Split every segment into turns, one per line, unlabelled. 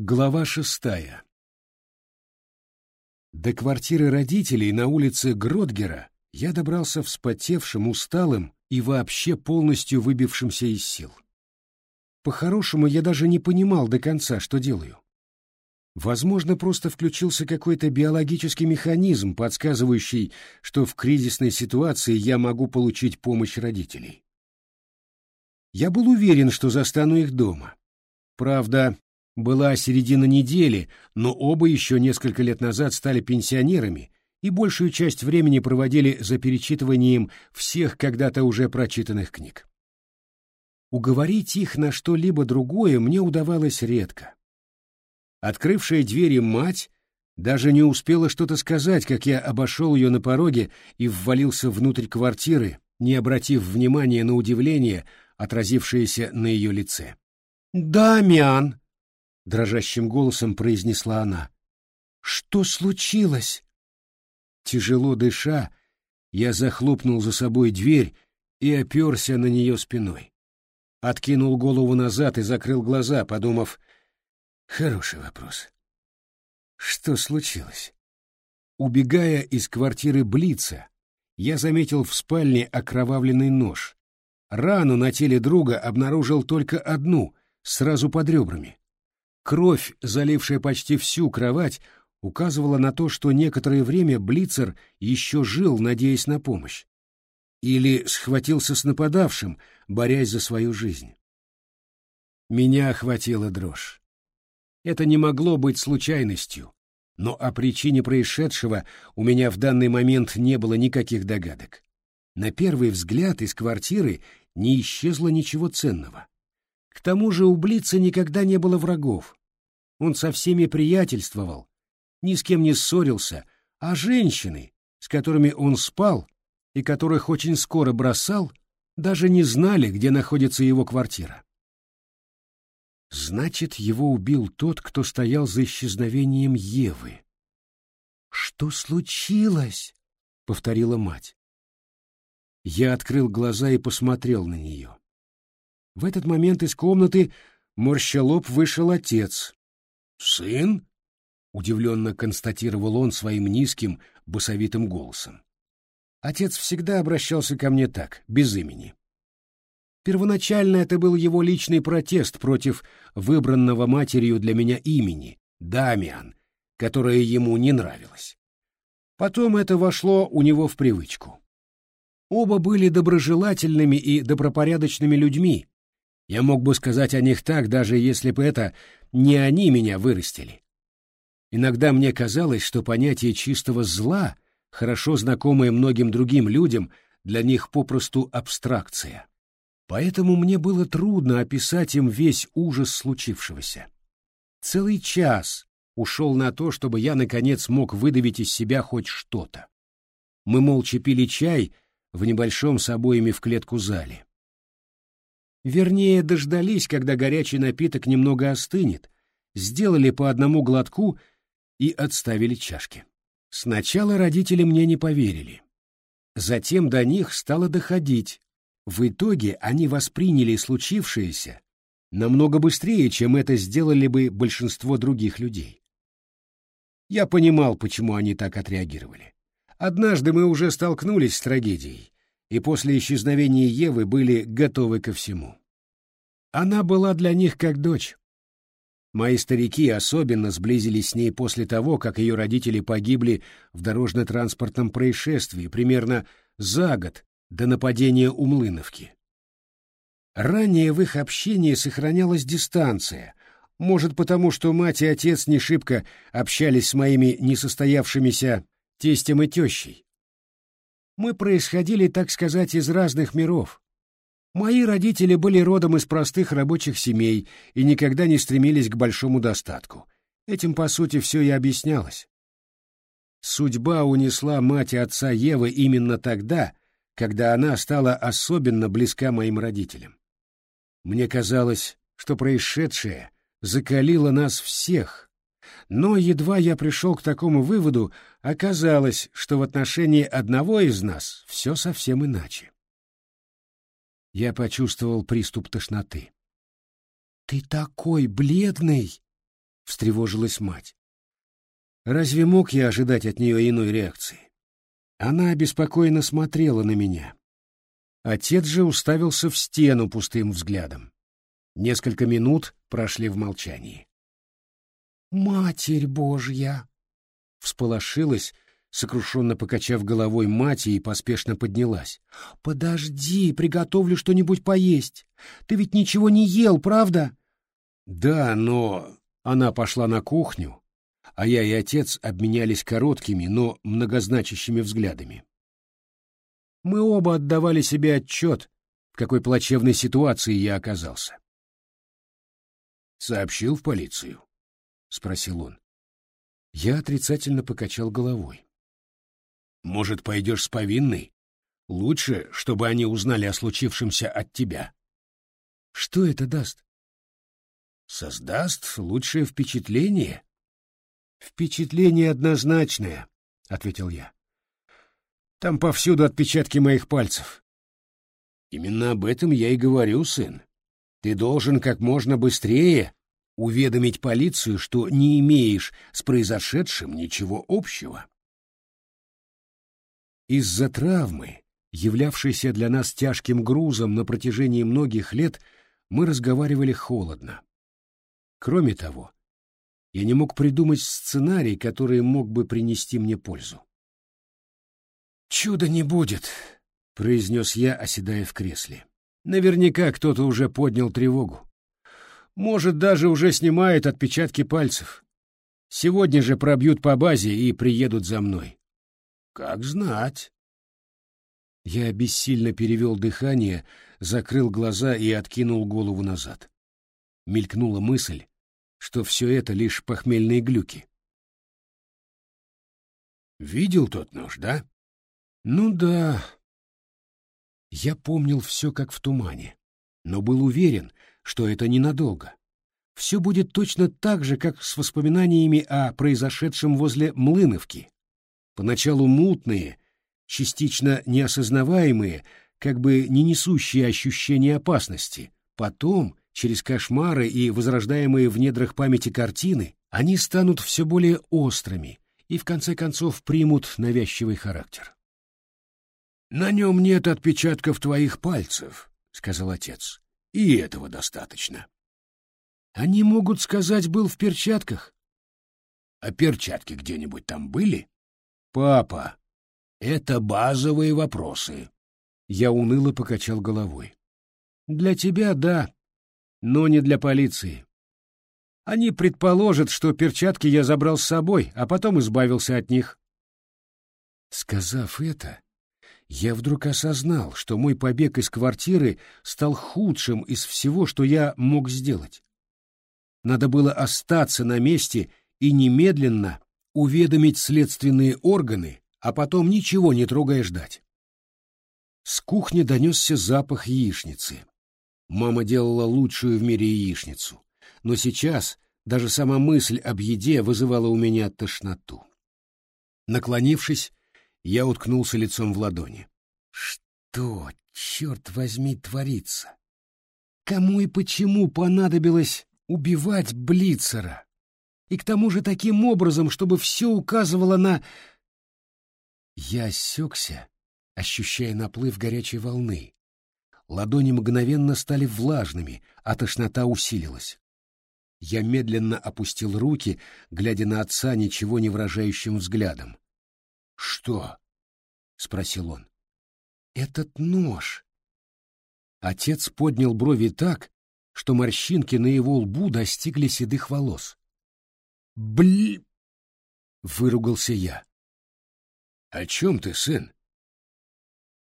Глава шестая До квартиры родителей на улице Гродгера я добрался вспотевшим, усталым и вообще полностью выбившимся из сил. По-хорошему, я даже не понимал до конца, что делаю. Возможно, просто включился какой-то биологический механизм, подсказывающий, что в кризисной ситуации я могу получить помощь родителей. Я был уверен, что застану их дома. Правда, была середина недели, но оба еще несколько лет назад стали пенсионерами и большую часть времени проводили за перечитыванием всех когда-то уже прочитанных книг. Уговорить их на что-либо другое мне удавалось редко. Открывшая двери мать даже не успела что-то сказать, как я обошел ее на пороге и ввалился внутрь квартиры, не обратив внимания на удивление, отразившееся на ее лице. «Дамиан!» — дрожащим голосом произнесла она. «Что случилось?» Тяжело дыша, я захлопнул за собой дверь и оперся на нее спиной. Откинул голову назад и закрыл глаза, подумав, хороший вопрос. Что случилось? Убегая из квартиры Блица, я заметил в спальне окровавленный нож. Рану на теле друга обнаружил только одну, сразу под ребрами. Кровь, залившая почти всю кровать, указывала на то, что некоторое время Блицер еще жил, надеясь на помощь. Или схватился с нападавшим, борясь за свою жизнь. Меня охватила дрожь. Это не могло быть случайностью, но о причине происшедшего у меня в данный момент не было никаких догадок. На первый взгляд из квартиры не исчезло ничего ценного. К тому же у Блица никогда не было врагов. Он со всеми приятельствовал, ни с кем не ссорился, а женщины, с которыми он спал и которых очень скоро бросал, даже не знали, где находится его квартира. Значит, его убил тот, кто стоял за исчезновением Евы. «Что случилось?» — повторила мать. Я открыл глаза и посмотрел на нее. В этот момент из комнаты, морща лоб, вышел отец. «Сын?» удивленно констатировал он своим низким, басовитым голосом. Отец всегда обращался ко мне так, без имени. Первоначально это был его личный протест против выбранного матерью для меня имени, Дамиан, которое ему не нравилось. Потом это вошло у него в привычку. Оба были доброжелательными и добропорядочными людьми. Я мог бы сказать о них так, даже если бы это не они меня вырастили. Иногда мне казалось, что понятие чистого зла, хорошо знакомое многим другим людям, для них попросту абстракция. Поэтому мне было трудно описать им весь ужас случившегося. Целый час ушел на то, чтобы я, наконец, мог выдавить из себя хоть что-то. Мы молча пили чай в небольшом с обоями в клетку зале. Вернее, дождались, когда горячий напиток немного остынет, сделали по одному глотку и отставили чашки. Сначала родители мне не поверили. Затем до них стало доходить. В итоге они восприняли случившееся намного быстрее, чем это сделали бы большинство других людей. Я понимал, почему они так отреагировали. Однажды мы уже столкнулись с трагедией, и после исчезновения Евы были готовы ко всему. Она была для них как дочь. Мои старики особенно сблизились с ней после того, как ее родители погибли в дорожно-транспортном происшествии примерно за год до нападения у Млыновки. Ранее в их общении сохранялась дистанция, может потому, что мать и отец не шибко общались с моими несостоявшимися тестем и тещей. Мы происходили, так сказать, из разных миров. Мои родители были родом из простых рабочих семей и никогда не стремились к большому достатку. Этим, по сути, все и объяснялось. Судьба унесла мать и отца Евы именно тогда, когда она стала особенно близка моим родителям. Мне казалось, что происшедшее закалило нас всех, но едва я пришел к такому выводу, оказалось, что в отношении одного из нас все совсем иначе я почувствовал приступ тошноты. «Ты такой бледный!» встревожилась мать. Разве мог я ожидать от нее иной реакции? Она обеспокоенно смотрела на меня. Отец же уставился в стену пустым взглядом. Несколько минут прошли в молчании. «Матерь Божья!» — всполошилась, сокрушенно покачав головой мать и поспешно поднялась. «Подожди, приготовлю что-нибудь поесть. Ты ведь ничего не ел, правда?» «Да, но...» Она пошла на кухню, а я и отец обменялись короткими, но многозначащими взглядами. Мы оба отдавали себе отчет, в какой плачевной ситуации я оказался. «Сообщил в полицию?» — спросил он. Я отрицательно покачал головой. «Может, пойдешь с повинной? Лучше, чтобы они узнали о случившемся от тебя». «Что это даст?» «Создаст лучшее впечатление», «Впечатление однозначное», — ответил я. «Там повсюду отпечатки моих пальцев». «Именно об этом я и говорю, сын. Ты должен как можно быстрее уведомить полицию, что не имеешь с произошедшим ничего общего». Из-за травмы, являвшейся для нас тяжким грузом на протяжении многих лет, мы разговаривали холодно. Кроме того, я не мог придумать сценарий, который мог бы принести мне пользу. «Чуда не будет», — произнес я, оседая в кресле. «Наверняка кто-то уже поднял тревогу. Может, даже уже снимает отпечатки пальцев. Сегодня же пробьют по базе и приедут за мной». «Как знать». Я бессильно перевел дыхание, закрыл глаза и откинул голову назад. Мелькнула мысль, что все это лишь похмельные глюки. «Видел тот нож, да?» «Ну да». Я помнил все как в тумане, но был уверен, что это ненадолго. Все будет точно так же, как с воспоминаниями о произошедшем возле Млыновки. Поначалу мутные, частично неосознаваемые, как бы не несущие ощущения опасности, потом через кошмары и возрождаемые в недрах памяти картины, они станут все более острыми и в конце концов примут навязчивый характер. «На нем нет отпечатков твоих пальцев», — сказал отец, — «и этого достаточно». «Они могут сказать, был в перчатках». «А перчатки где-нибудь там были?» «Папа, это базовые вопросы». Я уныло покачал головой. «Для тебя — да, но не для полиции. Они предположат, что перчатки я забрал с собой, а потом избавился от них. Сказав это, я вдруг осознал, что мой побег из квартиры стал худшим из всего, что я мог сделать. Надо было остаться на месте и немедленно уведомить следственные органы, а потом ничего не трогая ждать. С кухни донесся запах яичницы. Мама делала лучшую в мире яичницу, но сейчас даже сама мысль об еде вызывала у меня тошноту. Наклонившись, я уткнулся лицом в ладони. Что, черт возьми, творится? Кому и почему понадобилось убивать Блицера? И к тому же таким образом, чтобы все указывало на... Я осекся, ощущая наплыв горячей волны, Ладони мгновенно стали влажными, а тошнота усилилась. Я медленно опустил руки, глядя на отца ничего не выражающим взглядом. «Что?» — спросил он. «Этот нож». Отец поднял брови так, что морщинки на его лбу достигли седых волос. «Бль!» — выругался я. «О чем ты, сын?»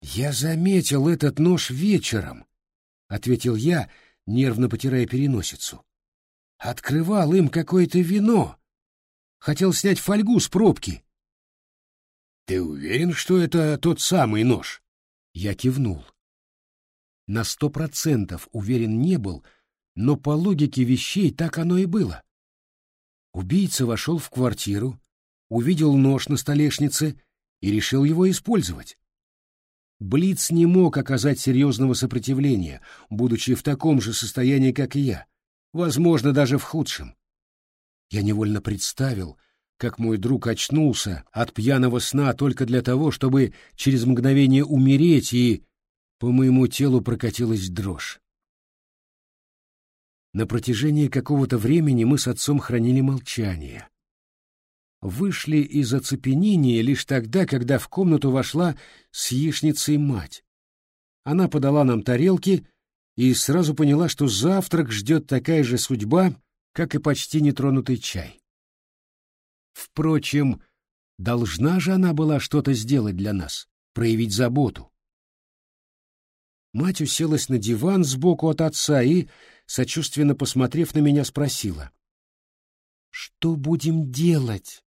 «Я заметил этот нож вечером», — ответил я, нервно потирая переносицу. «Открывал им какое-то вино. Хотел снять фольгу с пробки». «Ты уверен, что это тот самый нож?» Я кивнул. На сто процентов уверен не был, но по логике вещей так оно и было. Убийца вошел в квартиру, увидел нож на столешнице и решил его использовать. Блиц не мог оказать серьезного сопротивления, будучи в таком же состоянии, как и я, возможно, даже в худшем. Я невольно представил, как мой друг очнулся от пьяного сна только для того, чтобы через мгновение умереть, и по моему телу прокатилась дрожь. На протяжении какого-то времени мы с отцом хранили молчание. Вышли из оцепенения лишь тогда, когда в комнату вошла с яичницей мать. Она подала нам тарелки и сразу поняла, что завтрак ждет такая же судьба, как и почти нетронутый чай. Впрочем, должна же она была что-то сделать для нас, проявить заботу. Мать уселась на диван сбоку от отца и, сочувственно посмотрев на меня, спросила. «Что будем делать?»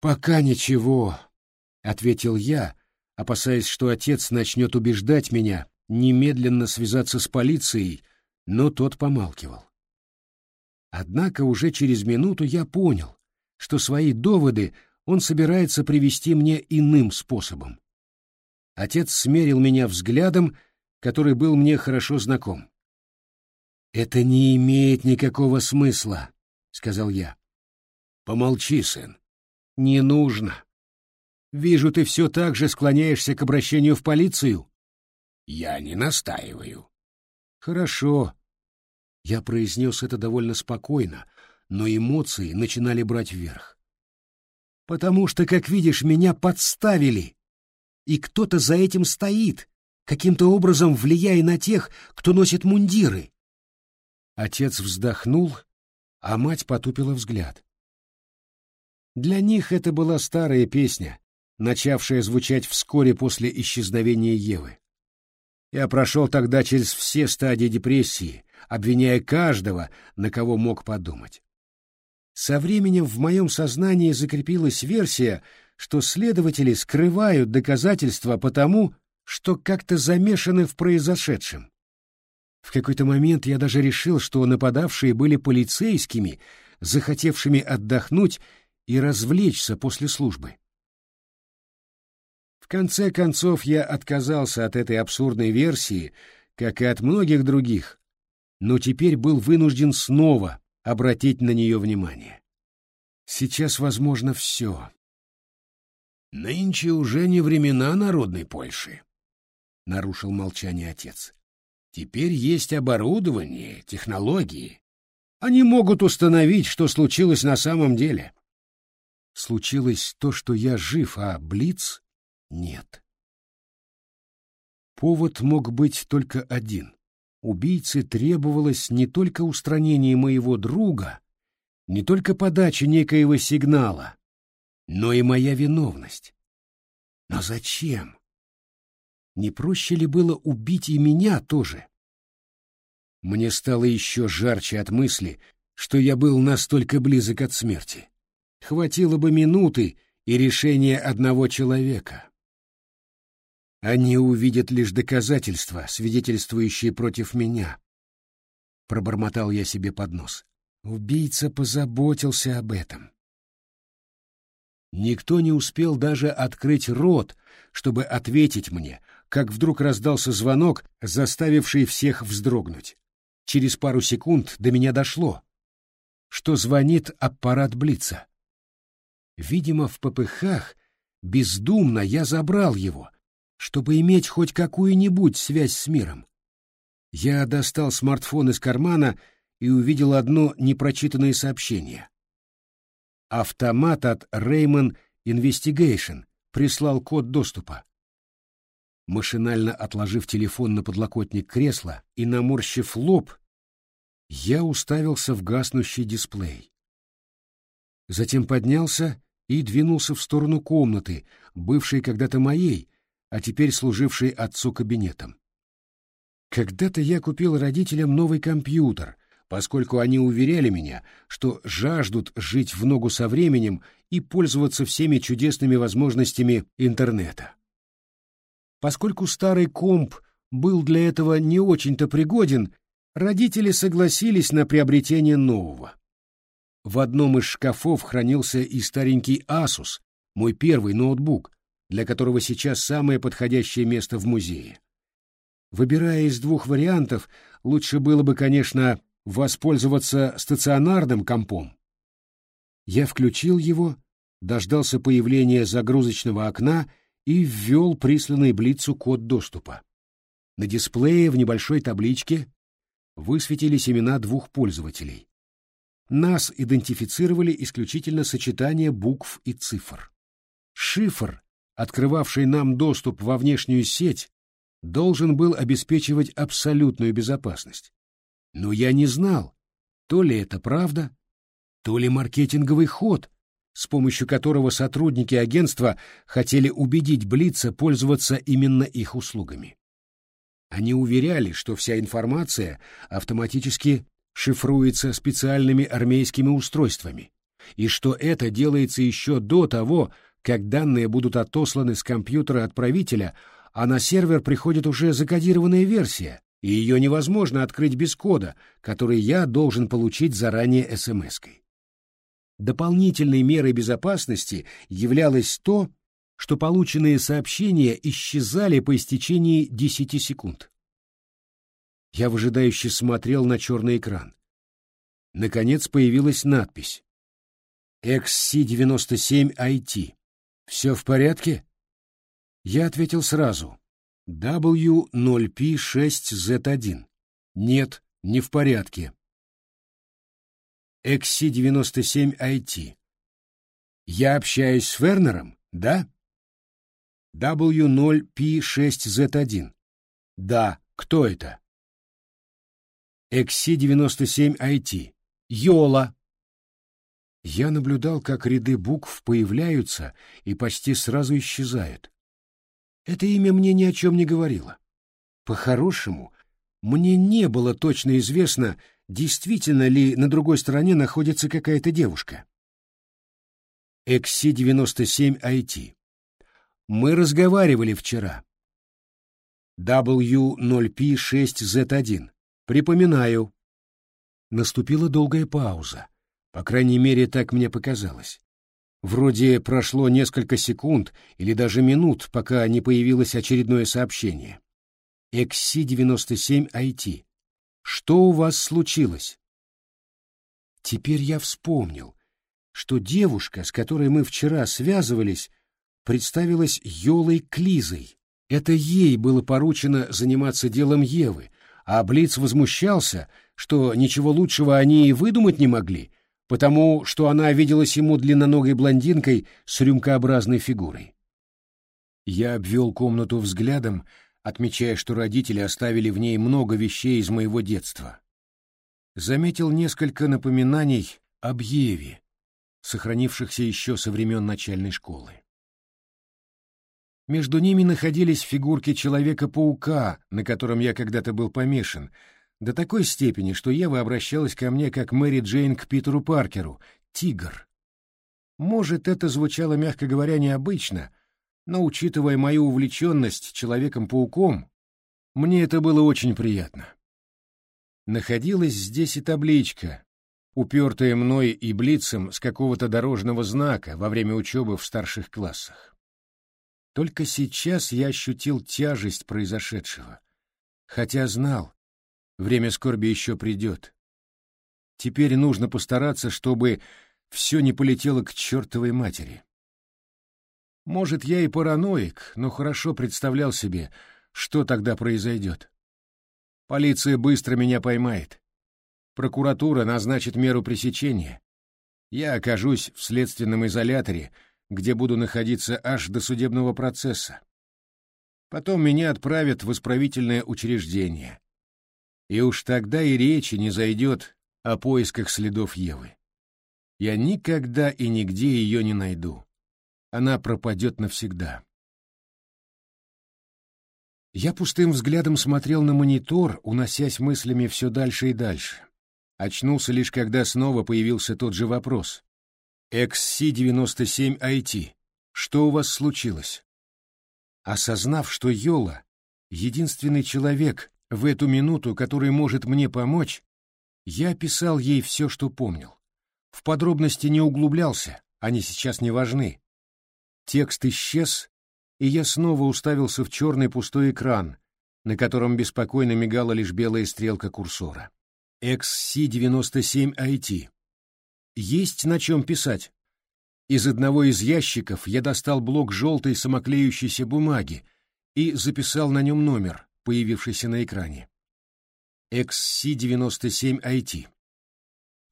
«Пока ничего», — ответил я, опасаясь, что отец начнет убеждать меня немедленно связаться с полицией, но тот помалкивал. Однако уже через минуту я понял, что свои доводы он собирается привести мне иным способом. Отец смерил меня взглядом, который был мне хорошо знаком. «Это не имеет никакого смысла», — сказал я. «Помолчи, сын. Не нужно. Вижу, ты все так же склоняешься к обращению в полицию». «Я не настаиваю». «Хорошо. Я произнес это довольно спокойно, но эмоции начинали брать вверх. «Потому что, как видишь, меня подставили, и кто-то за этим стоит, каким-то образом влияя на тех, кто носит мундиры». Отец вздохнул, а мать потупила взгляд. Для них это была старая песня, начавшая звучать вскоре после исчезновения Евы. Я прошел тогда через все стадии депрессии, обвиняя каждого, на кого мог подумать. Со временем в моем сознании закрепилась версия, что следователи скрывают доказательства потому, что как-то замешаны в произошедшем. В какой-то момент я даже решил, что нападавшие были полицейскими, захотевшими отдохнуть и развлечься после службы. В конце концов, я отказался от этой абсурдной версии, как и от многих других, но теперь был вынужден снова обратить на нее внимание. Сейчас возможно все. «Нынче уже не времена народной Польши», — нарушил молчание отец. «Теперь есть оборудование, технологии. Они могут установить, что случилось на самом деле». Случилось то, что я жив, а Блиц — нет. Повод мог быть только один убийце требовалось не только устранение моего друга, не только подача некоего сигнала, но и моя виновность. Но зачем? Не проще ли было убить и меня тоже? Мне стало еще жарче от мысли, что я был настолько близок от смерти. Хватило бы минуты и решения одного человека. Они увидят лишь доказательства, свидетельствующие против меня. Пробормотал я себе под нос. Убийца позаботился об этом. Никто не успел даже открыть рот, чтобы ответить мне, как вдруг раздался звонок, заставивший всех вздрогнуть. Через пару секунд до меня дошло, что звонит аппарат Блица. Видимо, в ППХ бездумно я забрал его, чтобы иметь хоть какую-нибудь связь с миром. Я достал смартфон из кармана и увидел одно непрочитанное сообщение. Автомат от Raymond Investigation прислал код доступа. Машинально отложив телефон на подлокотник кресла и наморщив лоб, я уставился в гаснущий дисплей. Затем поднялся и двинулся в сторону комнаты, бывшей когда-то моей, а теперь служивший отцу кабинетом. Когда-то я купил родителям новый компьютер, поскольку они уверяли меня, что жаждут жить в ногу со временем и пользоваться всеми чудесными возможностями интернета. Поскольку старый комп был для этого не очень-то пригоден, родители согласились на приобретение нового. В одном из шкафов хранился и старенький Asus, мой первый ноутбук, для которого сейчас самое подходящее место в музее. Выбирая из двух вариантов, лучше было бы, конечно, воспользоваться стационарным компом? Я включил его, дождался появления загрузочного окна и ввел присланный Блицу код доступа. На дисплее в небольшой табличке высветились имена двух пользователей. Нас идентифицировали исключительно сочетание букв и цифр. Шифр, открывавший нам доступ во внешнюю сеть, должен был обеспечивать абсолютную безопасность. Но я не знал, то ли это правда, то ли маркетинговый ход, с помощью которого сотрудники агентства хотели убедить Блица пользоваться именно их услугами. Они уверяли, что вся информация автоматически шифруется специальными армейскими устройствами, и что это делается еще до того, как данные будут отосланы с компьютера отправителя, а на сервер приходит уже закодированная версия, и ее невозможно открыть без кода, который я должен получить заранее смс-кой. Дополнительной мерой безопасности являлось то, что полученные сообщения исчезали по истечении 10 секунд. Я выжидающе смотрел на черный экран. Наконец появилась надпись. XC97IT. Все в порядке? Я ответил сразу. W0P6Z1. Нет, не в порядке. XC97IT. Я общаюсь с Вернером, да? W0P6Z1. Да, кто это? XC97IT. Йола. Я наблюдал, как ряды букв появляются и почти сразу исчезают. Это имя мне ни о чем не говорило. По-хорошему, мне не было точно известно, действительно ли на другой стороне находится какая-то девушка. XC97IT. Мы разговаривали вчера. W0P6Z1. Припоминаю. Наступила долгая пауза. По крайней мере, так мне показалось. Вроде прошло несколько секунд или даже минут, пока не появилось очередное сообщение. XC97IT. Что у вас случилось? Теперь я вспомнил, что девушка, с которой мы вчера связывались, представилась Йолой Клизой. Это ей было поручено заниматься делом Евы, а Блиц возмущался, что ничего лучшего они и выдумать не могли, потому что она виделась ему длинноногой блондинкой с рюмкообразной фигурой. Я обвел комнату взглядом, отмечая, что родители оставили в ней много вещей из моего детства. Заметил несколько напоминаний об Еве, сохранившихся еще со времен начальной школы. Между ними находились фигурки Человека-паука, на котором я когда-то был помешан, до такой степени, что Ева обращалась ко мне как Мэри Джейн к Питеру Паркеру, тигр. Может, это звучало, мягко говоря, необычно — но, учитывая мою увлеченность Человеком-пауком, мне это было очень приятно. Находилась здесь и табличка, упертая мной и Блицем с какого-то дорожного знака во время учебы в старших классах. Только сейчас я ощутил тяжесть произошедшего, хотя знал, время скорби еще придет. Теперь нужно постараться, чтобы все не полетело к чертовой матери. Может, я и параноик, но хорошо представлял себе, что тогда произойдет. Полиция быстро меня поймает. Прокуратура назначит меру пресечения. Я окажусь в следственном изоляторе, где буду находиться аж до судебного процесса. Потом меня отправят в исправительное учреждение. И уж тогда и речи не зайдет о поисках следов Евы. Я никогда и нигде ее не найду она пропадет навсегда. Я пустым взглядом смотрел на монитор, уносясь мыслями все дальше и дальше. Очнулся лишь, когда снова появился тот же вопрос. XC-97IT. Что у вас случилось? Осознав, что Йола — единственный человек в эту минуту, который может мне помочь, я описал ей все, что помнил. В подробности не углублялся, они сейчас не важны. Текст исчез, и я снова уставился в черный пустой экран, на котором беспокойно мигала лишь белая стрелка курсора. XC97IT. Есть на чем писать. Из одного из ящиков я достал блок желтой самоклеющейся бумаги и записал на нем номер, появившийся на экране. XC97IT.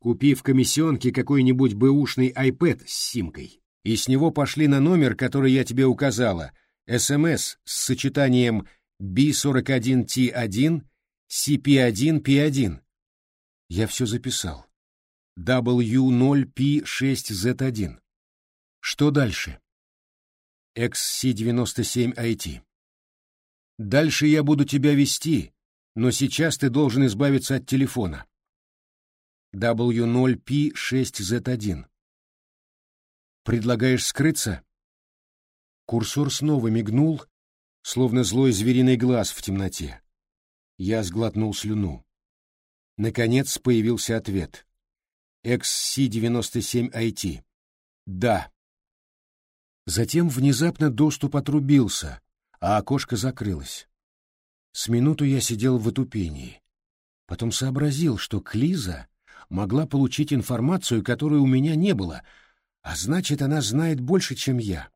Купи в комиссионке какой-нибудь бэушный iPad с симкой, и с него пошли на номер, который я тебе указала, СМС с сочетанием B41T1, CP1P1. Я все записал. W0P6Z1. Что дальше? XC97IT. Дальше я буду тебя вести, но сейчас ты должен избавиться от телефона. W0P6Z1. Предлагаешь скрыться? Курсор снова мигнул, словно злой звериный глаз в темноте. Я сглотнул слюну. Наконец появился ответ. XC97IT. Да. Затем внезапно доступ отрубился, а окошко закрылось. С минуту я сидел в отупении. Потом сообразил, что Клиза могла получить информацию, которой у меня не было, а значит, она знает больше, чем я.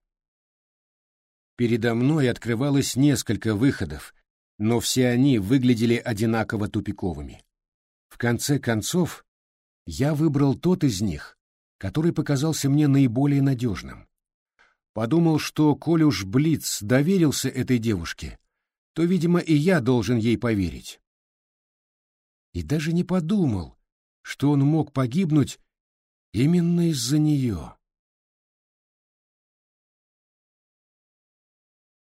Передо мной открывалось несколько выходов, но все они выглядели одинаково тупиковыми. В конце концов, я выбрал тот из них, который показался мне наиболее надежным. Подумал, что, коль уж Блиц доверился этой девушке, то, видимо, и я должен ей поверить. И даже не подумал, что он мог погибнуть именно из-за нее.